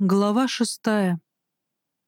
Глава шестая.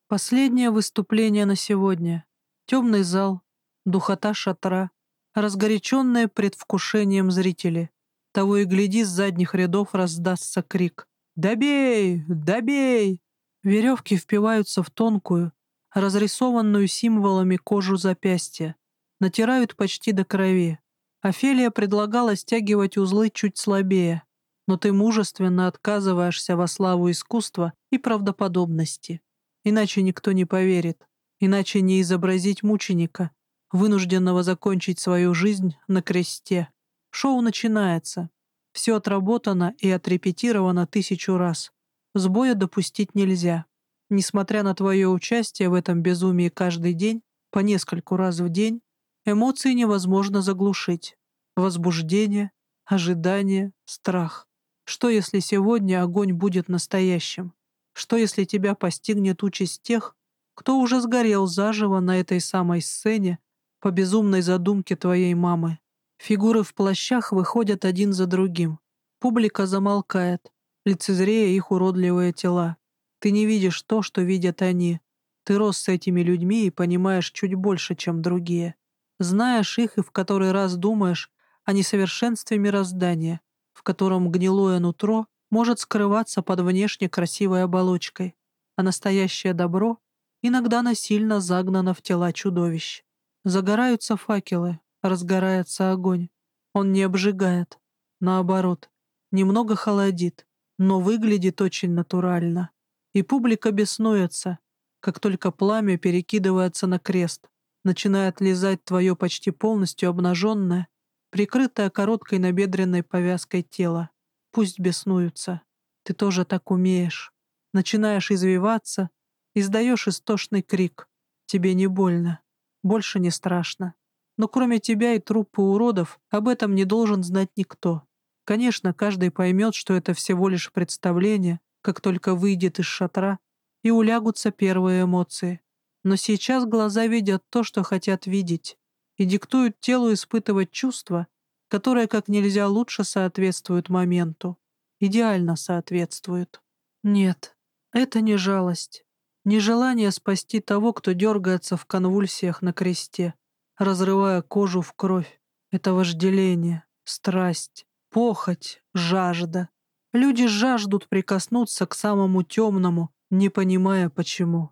Последнее выступление на сегодня. Темный зал, духота шатра, разгоряченное предвкушением зрители. Того и гляди, с задних рядов раздастся крик. «Добей! Добей!» Веревки впиваются в тонкую, разрисованную символами кожу запястья, натирают почти до крови. Офелия предлагала стягивать узлы чуть слабее, но ты мужественно отказываешься во славу искусства и правдоподобности. Иначе никто не поверит, иначе не изобразить мученика, вынужденного закончить свою жизнь на кресте. Шоу начинается. Все отработано и отрепетировано тысячу раз. Сбоя допустить нельзя. Несмотря на твое участие в этом безумии каждый день, по нескольку раз в день, эмоции невозможно заглушить. Возбуждение, ожидание, страх. Что, если сегодня огонь будет настоящим? Что, если тебя постигнет участь тех, кто уже сгорел заживо на этой самой сцене по безумной задумке твоей мамы? Фигуры в плащах выходят один за другим. Публика замолкает, лицезрея их уродливые тела. Ты не видишь то, что видят они. Ты рос с этими людьми и понимаешь чуть больше, чем другие. Знаешь их и в который раз думаешь о несовершенстве мироздания, в котором гнилое нутро может скрываться под внешне красивой оболочкой, а настоящее добро иногда насильно загнано в тела чудовищ. Загораются факелы, разгорается огонь. Он не обжигает, наоборот, немного холодит, но выглядит очень натурально. И публика беснуется, как только пламя перекидывается на крест, начинает лизать твое почти полностью обнаженное прикрытая короткой набедренной повязкой тело. Пусть беснуются. Ты тоже так умеешь. Начинаешь извиваться, издаешь истошный крик. Тебе не больно. Больше не страшно. Но кроме тебя и трупы уродов об этом не должен знать никто. Конечно, каждый поймет, что это всего лишь представление, как только выйдет из шатра, и улягутся первые эмоции. Но сейчас глаза видят то, что хотят видеть и диктуют телу испытывать чувства, которые как нельзя лучше соответствуют моменту, идеально соответствуют. Нет, это не жалость, не желание спасти того, кто дергается в конвульсиях на кресте, разрывая кожу в кровь. Это вожделение, страсть, похоть, жажда. Люди жаждут прикоснуться к самому темному, не понимая почему.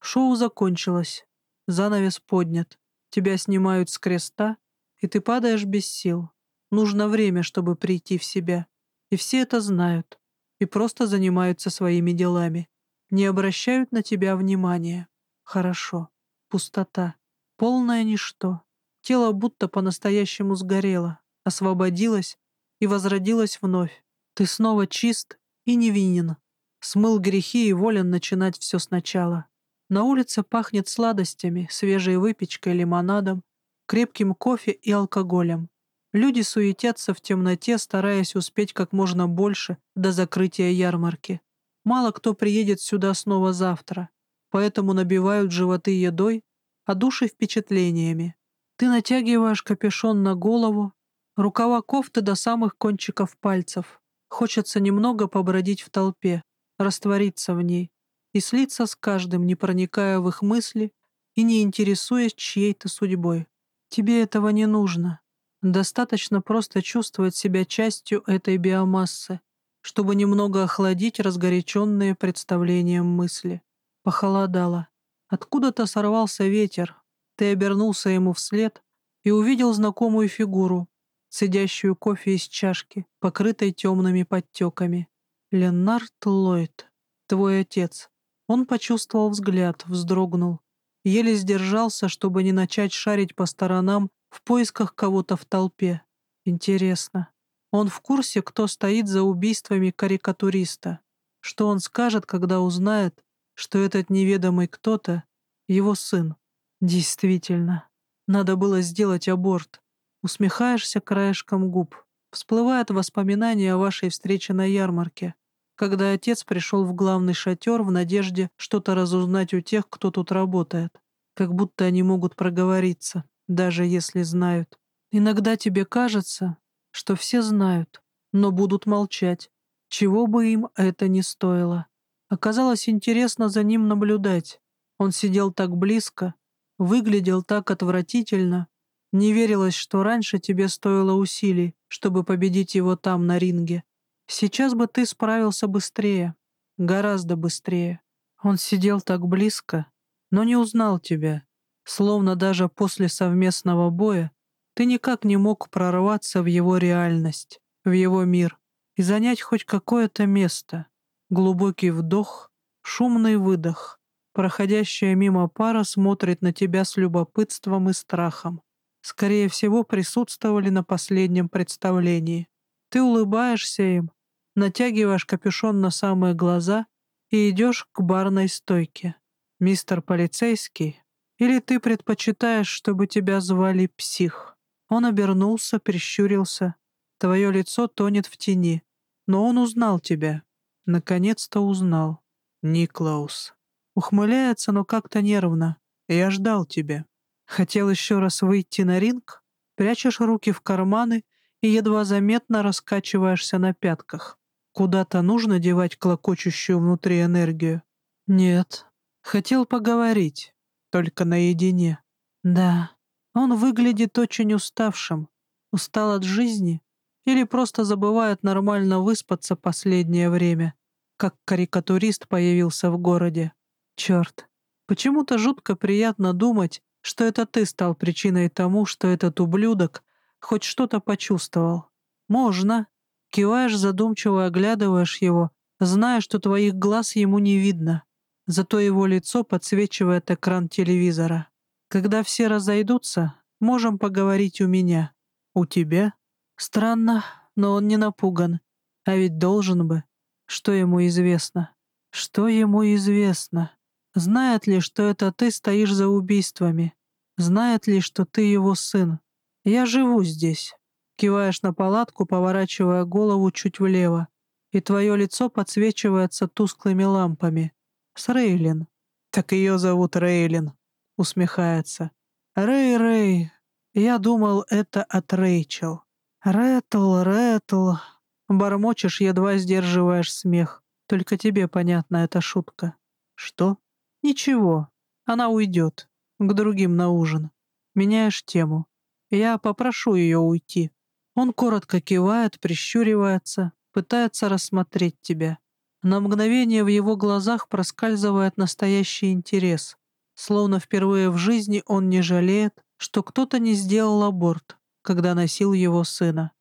Шоу закончилось. Занавес поднят. Тебя снимают с креста, и ты падаешь без сил. Нужно время, чтобы прийти в себя. И все это знают. И просто занимаются своими делами. Не обращают на тебя внимания. Хорошо. Пустота. Полное ничто. Тело будто по-настоящему сгорело, освободилось и возродилось вновь. Ты снова чист и невинен. Смыл грехи и волен начинать все сначала. На улице пахнет сладостями, свежей выпечкой, лимонадом, крепким кофе и алкоголем. Люди суетятся в темноте, стараясь успеть как можно больше до закрытия ярмарки. Мало кто приедет сюда снова завтра, поэтому набивают животы едой, а души впечатлениями. Ты натягиваешь капюшон на голову, рукава кофты до самых кончиков пальцев. Хочется немного побродить в толпе, раствориться в ней, и слиться с каждым, не проникая в их мысли и не интересуясь чьей-то судьбой. Тебе этого не нужно. Достаточно просто чувствовать себя частью этой биомассы, чтобы немного охладить разгоряченные представлением мысли. Похолодало. Откуда-то сорвался ветер. Ты обернулся ему вслед и увидел знакомую фигуру, сидящую кофе из чашки, покрытой темными подтеками. Ленард Ллойд, твой отец. Он почувствовал взгляд, вздрогнул. Еле сдержался, чтобы не начать шарить по сторонам в поисках кого-то в толпе. Интересно, он в курсе, кто стоит за убийствами карикатуриста? Что он скажет, когда узнает, что этот неведомый кто-то — его сын? Действительно, надо было сделать аборт. Усмехаешься краешком губ. Всплывает воспоминание о вашей встрече на ярмарке когда отец пришел в главный шатер в надежде что-то разузнать у тех, кто тут работает. Как будто они могут проговориться, даже если знают. Иногда тебе кажется, что все знают, но будут молчать, чего бы им это ни стоило. Оказалось интересно за ним наблюдать. Он сидел так близко, выглядел так отвратительно. Не верилось, что раньше тебе стоило усилий, чтобы победить его там, на ринге. Сейчас бы ты справился быстрее, гораздо быстрее. Он сидел так близко, но не узнал тебя, словно даже после совместного боя ты никак не мог прорваться в его реальность, в его мир и занять хоть какое-то место. Глубокий вдох, шумный выдох. Проходящая мимо пара смотрит на тебя с любопытством и страхом. Скорее всего, присутствовали на последнем представлении. Ты улыбаешься им, натягиваешь капюшон на самые глаза и идешь к барной стойке. Мистер полицейский, или ты предпочитаешь, чтобы тебя звали псих? Он обернулся, прищурился. Твое лицо тонет в тени. Но он узнал тебя. Наконец-то узнал. Никлаус. Ухмыляется, но как-то нервно. Я ждал тебя. Хотел еще раз выйти на ринг? Прячешь руки в карманы и едва заметно раскачиваешься на пятках. Куда-то нужно девать клокочущую внутри энергию? Нет. Хотел поговорить, только наедине. Да, он выглядит очень уставшим. Устал от жизни или просто забывает нормально выспаться последнее время, как карикатурист появился в городе. Черт, почему-то жутко приятно думать, что это ты стал причиной тому, что этот ублюдок хоть что-то почувствовал. Можно, Киваешь задумчиво, оглядываешь его, зная, что твоих глаз ему не видно. Зато его лицо подсвечивает экран телевизора. Когда все разойдутся, можем поговорить у меня. У тебя? Странно, но он не напуган. А ведь должен бы. Что ему известно? Что ему известно? Знает ли, что это ты стоишь за убийствами? Знает ли, что ты его сын? Я живу здесь. Киваешь на палатку, поворачивая голову чуть влево, и твое лицо подсвечивается тусклыми лампами. С Рейлин. Так ее зовут Рейлин. Усмехается. Рэй-Рэй. Я думал, это от Рэйчел. Рэтл, Рэтл. Бормочешь, едва сдерживаешь смех. Только тебе понятна эта шутка. Что? Ничего. Она уйдет. К другим на ужин. Меняешь тему. Я попрошу ее уйти. Он коротко кивает, прищуривается, пытается рассмотреть тебя. На мгновение в его глазах проскальзывает настоящий интерес, словно впервые в жизни он не жалеет, что кто-то не сделал аборт, когда носил его сына.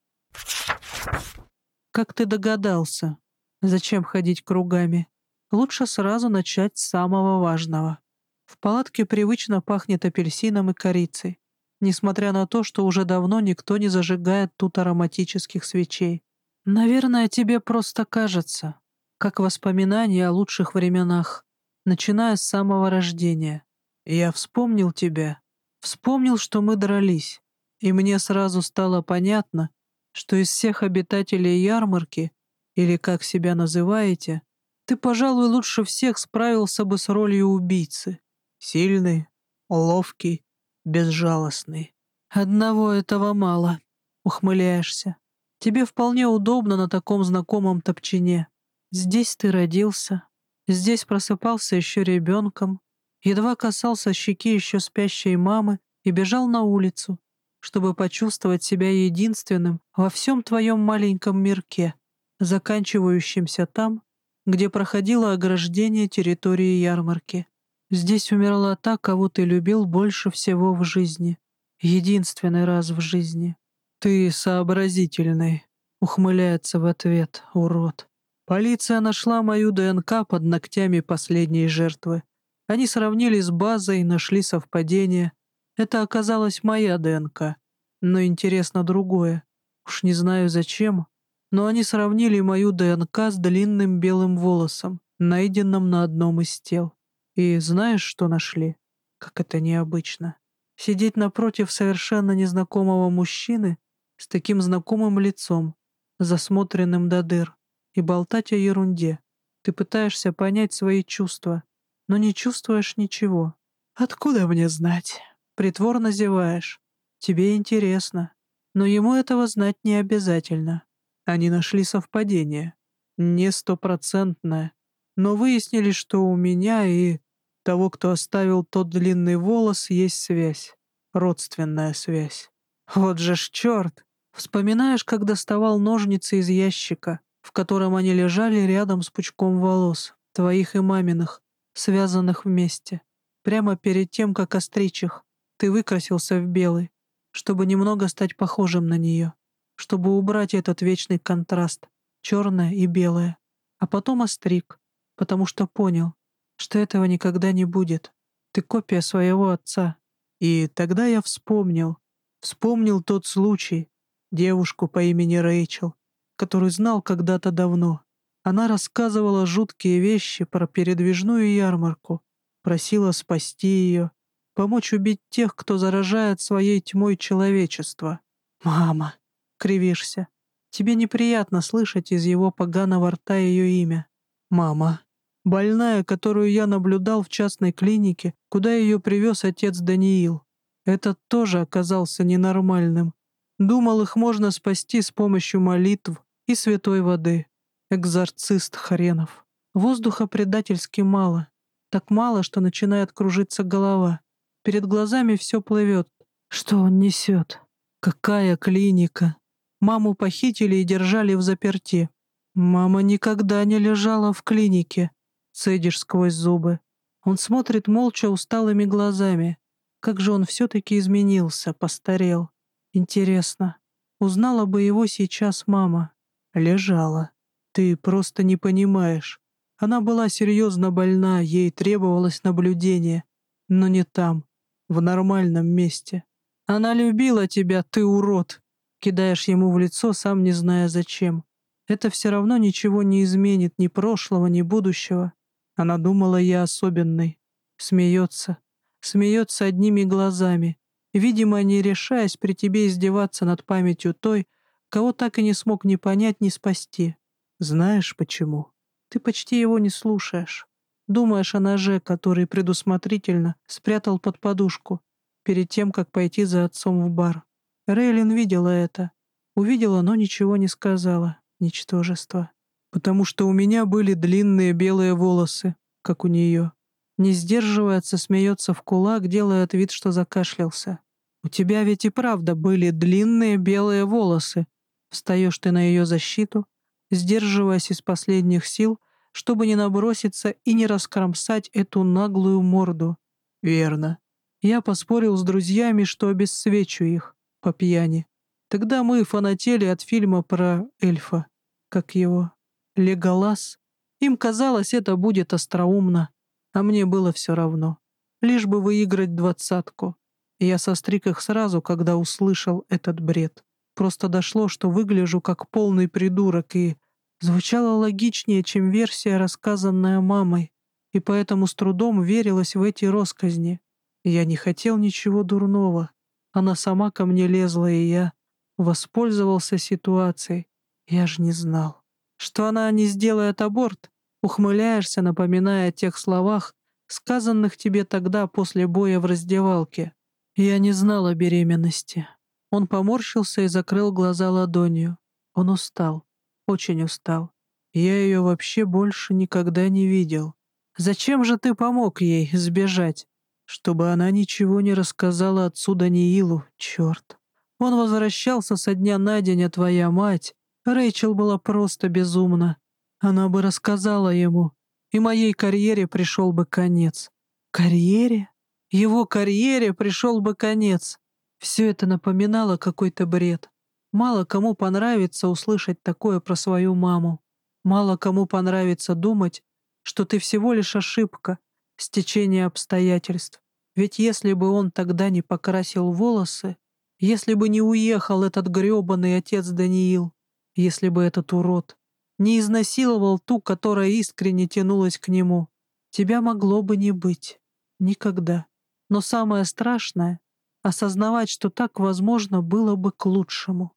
«Как ты догадался? Зачем ходить кругами? Лучше сразу начать с самого важного». В палатке привычно пахнет апельсином и корицей несмотря на то, что уже давно никто не зажигает тут ароматических свечей. Наверное, тебе просто кажется, как воспоминание о лучших временах, начиная с самого рождения. Я вспомнил тебя, вспомнил, что мы дрались, и мне сразу стало понятно, что из всех обитателей ярмарки, или как себя называете, ты, пожалуй, лучше всех справился бы с ролью убийцы. Сильный, ловкий, безжалостный. Одного этого мало, ухмыляешься. Тебе вполне удобно на таком знакомом топчине. Здесь ты родился, здесь просыпался еще ребенком, едва касался щеки еще спящей мамы и бежал на улицу, чтобы почувствовать себя единственным во всем твоем маленьком мирке, заканчивающемся там, где проходило ограждение территории ярмарки. Здесь умерла та, кого ты любил больше всего в жизни. Единственный раз в жизни. Ты сообразительный, ухмыляется в ответ, урод. Полиция нашла мою ДНК под ногтями последней жертвы. Они сравнили с базой, нашли совпадение. Это оказалась моя ДНК. Но интересно другое. Уж не знаю зачем, но они сравнили мою ДНК с длинным белым волосом, найденным на одном из тел. И знаешь, что нашли? Как это необычно. Сидеть напротив совершенно незнакомого мужчины с таким знакомым лицом, засмотренным до дыр, и болтать о ерунде. Ты пытаешься понять свои чувства, но не чувствуешь ничего. Откуда мне знать? Притворно зеваешь. Тебе интересно. Но ему этого знать не обязательно. Они нашли совпадение. Не стопроцентное, но выяснили, что у меня и того, кто оставил тот длинный волос, есть связь. Родственная связь. Вот же ж черт! Вспоминаешь, как доставал ножницы из ящика, в котором они лежали рядом с пучком волос, твоих и маминых, связанных вместе. Прямо перед тем, как остричь их, ты выкрасился в белый, чтобы немного стать похожим на нее, чтобы убрать этот вечный контраст, черное и белое. А потом остриг, потому что понял, что этого никогда не будет. Ты копия своего отца. И тогда я вспомнил, вспомнил тот случай, девушку по имени Рэйчел, которую знал когда-то давно. Она рассказывала жуткие вещи про передвижную ярмарку, просила спасти ее, помочь убить тех, кто заражает своей тьмой человечество. «Мама!» — кривишься. Тебе неприятно слышать из его поганого рта ее имя. «Мама!» Больная, которую я наблюдал в частной клинике, куда ее привез отец Даниил. Этот тоже оказался ненормальным. Думал, их можно спасти с помощью молитв и святой воды. Экзорцист хренов. Воздуха предательски мало. Так мало, что начинает кружиться голова. Перед глазами все плывет. Что он несет? Какая клиника? Маму похитили и держали в заперти. Мама никогда не лежала в клинике. Цедишь сквозь зубы. Он смотрит молча усталыми глазами. Как же он все-таки изменился, постарел. Интересно, узнала бы его сейчас мама? Лежала. Ты просто не понимаешь. Она была серьезно больна, ей требовалось наблюдение. Но не там, в нормальном месте. Она любила тебя, ты урод. Кидаешь ему в лицо, сам не зная зачем. Это все равно ничего не изменит ни прошлого, ни будущего. Она думала, я особенный. Смеется. Смеется одними глазами. Видимо, не решаясь при тебе издеваться над памятью той, кого так и не смог ни понять, ни спасти. Знаешь почему? Ты почти его не слушаешь. Думаешь о ноже, который предусмотрительно спрятал под подушку перед тем, как пойти за отцом в бар. Рейлин видела это. Увидела, но ничего не сказала. Ничтожество потому что у меня были длинные белые волосы, как у нее. Не сдерживается, смеется в кулак, делает вид, что закашлялся. «У тебя ведь и правда были длинные белые волосы». Встаешь ты на ее защиту, сдерживаясь из последних сил, чтобы не наброситься и не раскромсать эту наглую морду. «Верно. Я поспорил с друзьями, что обесцвечу их по пьяни. Тогда мы фанатели от фильма про эльфа, как его, Леголас. Им казалось, это будет остроумно, а мне было все равно. Лишь бы выиграть двадцатку. Я состриг их сразу, когда услышал этот бред. Просто дошло, что выгляжу как полный придурок, и звучало логичнее, чем версия, рассказанная мамой, и поэтому с трудом верилась в эти росказни. Я не хотел ничего дурного. Она сама ко мне лезла, и я воспользовался ситуацией. Я же не знал что она не сделает аборт, ухмыляешься, напоминая о тех словах, сказанных тебе тогда после боя в раздевалке. Я не знал о беременности. Он поморщился и закрыл глаза ладонью. Он устал, очень устал. Я ее вообще больше никогда не видел. Зачем же ты помог ей сбежать? Чтобы она ничего не рассказала отцу Даниилу, черт. Он возвращался со дня на день, а твоя мать Рэйчел была просто безумна. Она бы рассказала ему, и моей карьере пришел бы конец. Карьере? Его карьере пришел бы конец. Все это напоминало какой-то бред. Мало кому понравится услышать такое про свою маму. Мало кому понравится думать, что ты всего лишь ошибка, стечение обстоятельств. Ведь если бы он тогда не покрасил волосы, если бы не уехал этот грёбаный отец Даниил, если бы этот урод не изнасиловал ту, которая искренне тянулась к нему. Тебя могло бы не быть. Никогда. Но самое страшное — осознавать, что так, возможно, было бы к лучшему.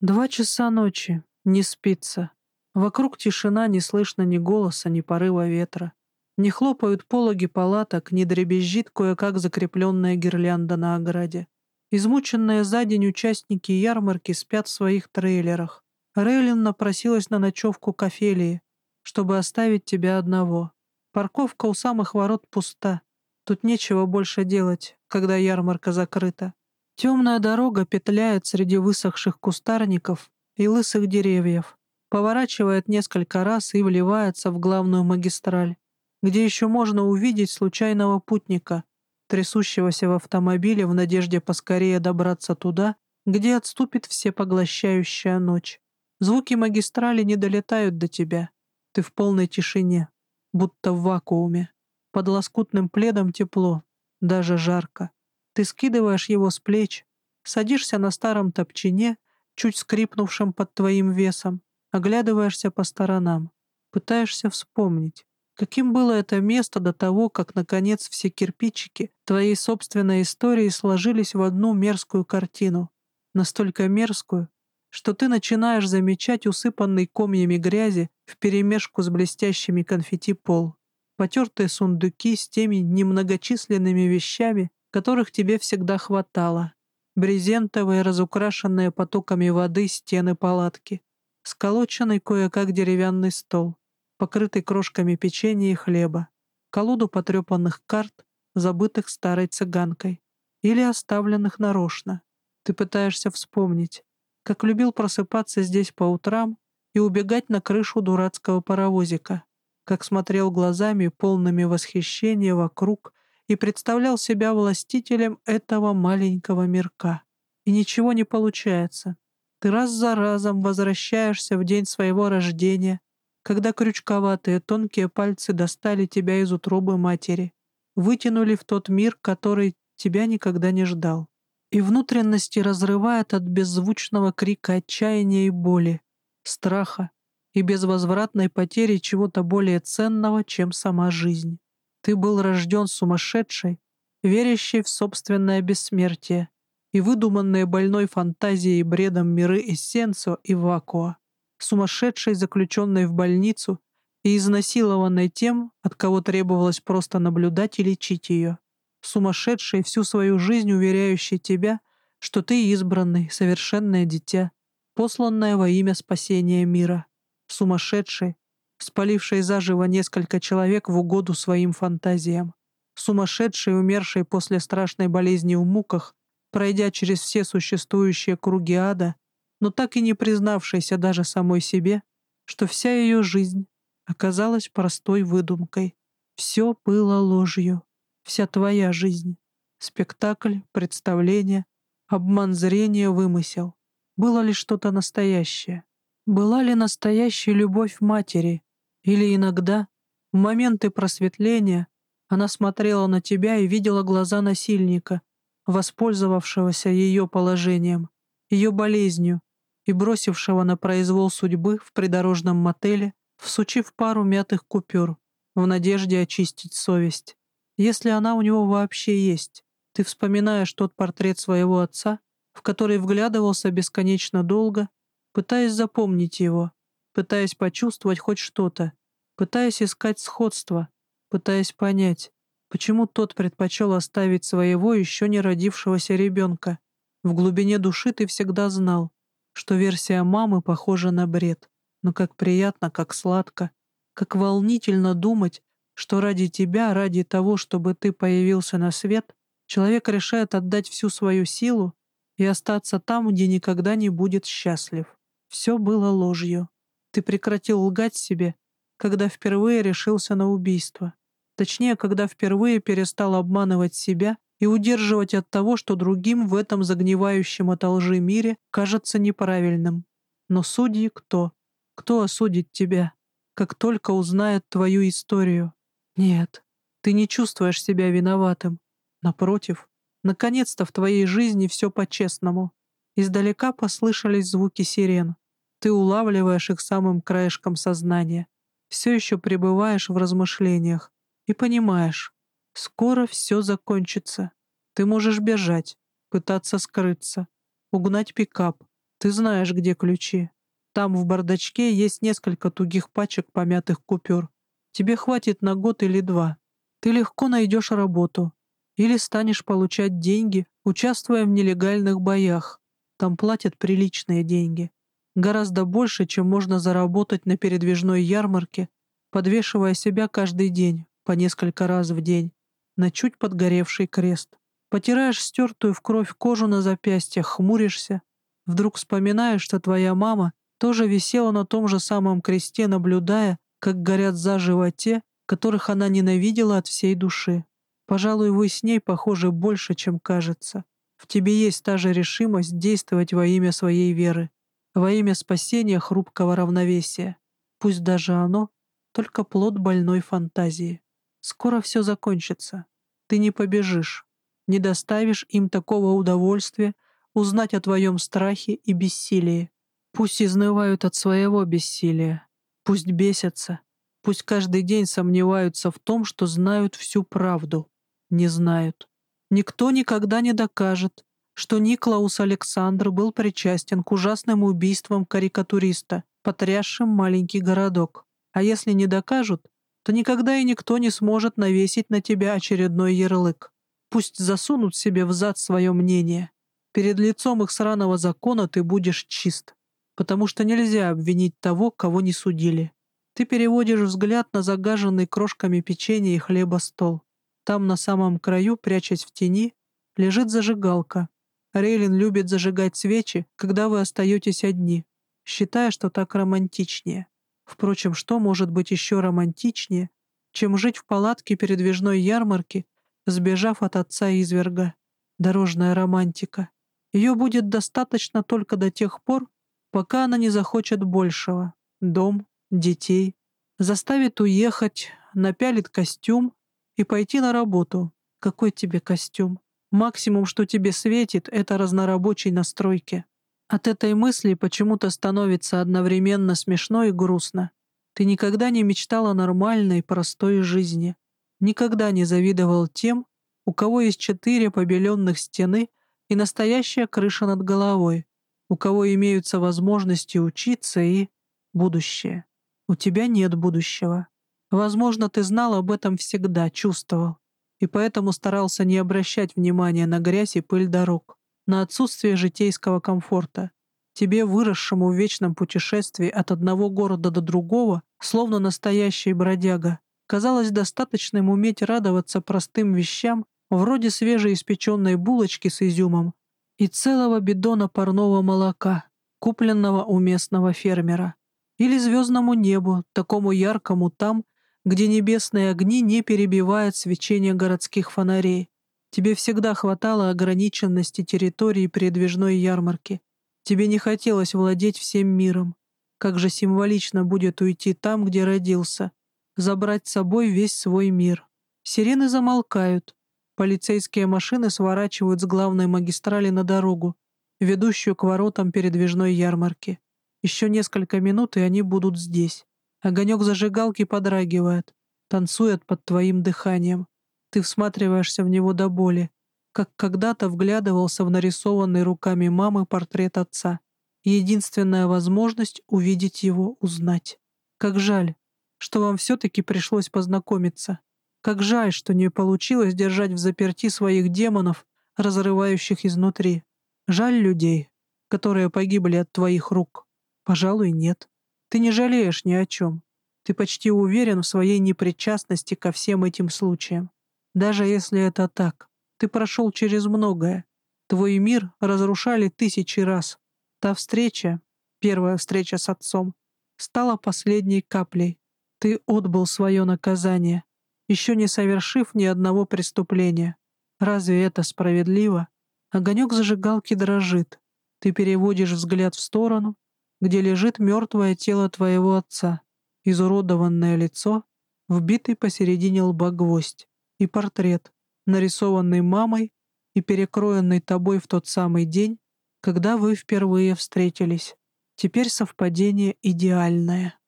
Два часа ночи. Не спится. Вокруг тишина, не слышно ни голоса, ни порыва ветра. Не хлопают пологи палаток, не дребезжит кое-как закрепленная гирлянда на ограде. Измученные за день участники ярмарки спят в своих трейлерах. Рейлин напросилась на ночевку к Офелии, чтобы оставить тебя одного. Парковка у самых ворот пуста. Тут нечего больше делать, когда ярмарка закрыта. Темная дорога петляет среди высохших кустарников и лысых деревьев, поворачивает несколько раз и вливается в главную магистраль, где еще можно увидеть случайного путника, трясущегося в автомобиле в надежде поскорее добраться туда, где отступит всепоглощающая ночь. Звуки магистрали не долетают до тебя. Ты в полной тишине, будто в вакууме. Под лоскутным пледом тепло, даже жарко. Ты скидываешь его с плеч, садишься на старом топчине, чуть скрипнувшем под твоим весом, оглядываешься по сторонам, пытаешься вспомнить, каким было это место до того, как, наконец, все кирпичики твоей собственной истории сложились в одну мерзкую картину, настолько мерзкую, что ты начинаешь замечать усыпанный комьями грязи вперемешку с блестящими конфетти пол, потертые сундуки с теми немногочисленными вещами, которых тебе всегда хватало, брезентовые, разукрашенные потоками воды стены палатки, сколоченный кое-как деревянный стол, покрытый крошками печенья и хлеба, колоду потрепанных карт, забытых старой цыганкой или оставленных нарочно. Ты пытаешься вспомнить, как любил просыпаться здесь по утрам и убегать на крышу дурацкого паровозика, как смотрел глазами, полными восхищения вокруг, и представлял себя властителем этого маленького мирка. И ничего не получается. Ты раз за разом возвращаешься в день своего рождения, когда крючковатые тонкие пальцы достали тебя из утробы матери, вытянули в тот мир, который тебя никогда не ждал и внутренности разрывает от беззвучного крика отчаяния и боли, страха и безвозвратной потери чего-то более ценного, чем сама жизнь. Ты был рожден сумасшедшей, верящей в собственное бессмертие и выдуманные больной фантазией и бредом миры эссенцио и вакуа, сумасшедшей, заключенной в больницу и изнасилованной тем, от кого требовалось просто наблюдать и лечить ее сумасшедший, всю свою жизнь уверяющий тебя, что ты избранный, совершенное дитя, посланное во имя спасения мира, сумасшедший, спаливший заживо несколько человек в угоду своим фантазиям, сумасшедший, умерший после страшной болезни в муках, пройдя через все существующие круги ада, но так и не признавшийся даже самой себе, что вся ее жизнь оказалась простой выдумкой. Все было ложью вся твоя жизнь. Спектакль, представление, обман зрения, вымысел. Было ли что-то настоящее? Была ли настоящая любовь матери? Или иногда, в моменты просветления, она смотрела на тебя и видела глаза насильника, воспользовавшегося ее положением, ее болезнью и бросившего на произвол судьбы в придорожном мотеле, всучив пару мятых купюр в надежде очистить совесть если она у него вообще есть. Ты вспоминаешь тот портрет своего отца, в который вглядывался бесконечно долго, пытаясь запомнить его, пытаясь почувствовать хоть что-то, пытаясь искать сходство, пытаясь понять, почему тот предпочел оставить своего еще не родившегося ребенка. В глубине души ты всегда знал, что версия мамы похожа на бред, но как приятно, как сладко, как волнительно думать, что ради тебя, ради того, чтобы ты появился на свет, человек решает отдать всю свою силу и остаться там, где никогда не будет счастлив. Все было ложью. Ты прекратил лгать себе, когда впервые решился на убийство. Точнее, когда впервые перестал обманывать себя и удерживать от того, что другим в этом загнивающем от лжи мире кажется неправильным. Но судьи кто? Кто осудит тебя, как только узнает твою историю? Нет, ты не чувствуешь себя виноватым. Напротив, наконец-то в твоей жизни все по-честному. Издалека послышались звуки сирен. Ты улавливаешь их самым краешком сознания. Все еще пребываешь в размышлениях и понимаешь, скоро все закончится. Ты можешь бежать, пытаться скрыться, угнать пикап. Ты знаешь, где ключи. Там в бардачке есть несколько тугих пачек помятых купюр. Тебе хватит на год или два. Ты легко найдешь работу. Или станешь получать деньги, участвуя в нелегальных боях. Там платят приличные деньги. Гораздо больше, чем можно заработать на передвижной ярмарке подвешивая себя каждый день, по несколько раз в день, на чуть подгоревший крест. Потираешь стертую в кровь кожу на запястьях, хмуришься. Вдруг вспоминаешь, что твоя мама тоже висела на том же самом кресте, наблюдая, как горят заживо те, которых она ненавидела от всей души. Пожалуй, вы с ней похожи больше, чем кажется. В тебе есть та же решимость действовать во имя своей веры, во имя спасения хрупкого равновесия. Пусть даже оно — только плод больной фантазии. Скоро все закончится. Ты не побежишь, не доставишь им такого удовольствия узнать о твоем страхе и бессилии. Пусть изнывают от своего бессилия, пусть бесятся, пусть каждый день сомневаются в том, что знают всю правду. Не знают. Никто никогда не докажет, что Никлаус Александр был причастен к ужасным убийствам карикатуриста, потрясшим маленький городок. А если не докажут, то никогда и никто не сможет навесить на тебя очередной ярлык. Пусть засунут себе в зад свое мнение. Перед лицом их сраного закона ты будешь чист, потому что нельзя обвинить того, кого не судили. Ты переводишь взгляд на загаженный крошками печенья и хлеба стол. Там, на самом краю, прячась в тени, лежит зажигалка. Рейлин любит зажигать свечи, когда вы остаетесь одни, считая, что так романтичнее. Впрочем, что может быть еще романтичнее, чем жить в палатке передвижной ярмарки, сбежав от отца изверга? Дорожная романтика. Ее будет достаточно только до тех пор, пока она не захочет большего. Дом, детей. Заставит уехать, напялит костюм и пойти на работу. Какой тебе костюм? Максимум, что тебе светит, это разнорабочий на стройке. От этой мысли почему-то становится одновременно смешно и грустно. Ты никогда не мечтал о нормальной, простой жизни. Никогда не завидовал тем, у кого есть четыре побеленных стены и настоящая крыша над головой, у кого имеются возможности учиться и будущее. У тебя нет будущего. Возможно, ты знал об этом всегда, чувствовал, и поэтому старался не обращать внимания на грязь и пыль дорог на отсутствие житейского комфорта. Тебе, выросшему в вечном путешествии от одного города до другого, словно настоящий бродяга, казалось достаточным уметь радоваться простым вещам, вроде свежеиспеченной булочки с изюмом и целого бидона парного молока, купленного у местного фермера, или звездному небу, такому яркому там, где небесные огни не перебивают свечение городских фонарей, Тебе всегда хватало ограниченности территории передвижной ярмарки. Тебе не хотелось владеть всем миром. Как же символично будет уйти там, где родился, забрать с собой весь свой мир. Сирены замолкают. Полицейские машины сворачивают с главной магистрали на дорогу, ведущую к воротам передвижной ярмарки. Еще несколько минут, и они будут здесь. Огонек зажигалки подрагивает, танцует под твоим дыханием. Ты всматриваешься в него до боли, как когда-то вглядывался в нарисованный руками мамы портрет отца. Единственная возможность увидеть его, узнать. Как жаль, что вам все-таки пришлось познакомиться. Как жаль, что не получилось держать в заперти своих демонов, разрывающих изнутри. Жаль людей, которые погибли от твоих рук. Пожалуй, нет. Ты не жалеешь ни о чем. Ты почти уверен в своей непричастности ко всем этим случаям. Даже если это так, ты прошел через многое. Твой мир разрушали тысячи раз. Та встреча, первая встреча с отцом, стала последней каплей. Ты отбыл свое наказание, еще не совершив ни одного преступления. Разве это справедливо? Огонек зажигалки дрожит. Ты переводишь взгляд в сторону, где лежит мертвое тело твоего отца, изуродованное лицо, вбитый посередине лба гвоздь и портрет, нарисованный мамой и перекроенный тобой в тот самый день, когда вы впервые встретились. Теперь совпадение идеальное.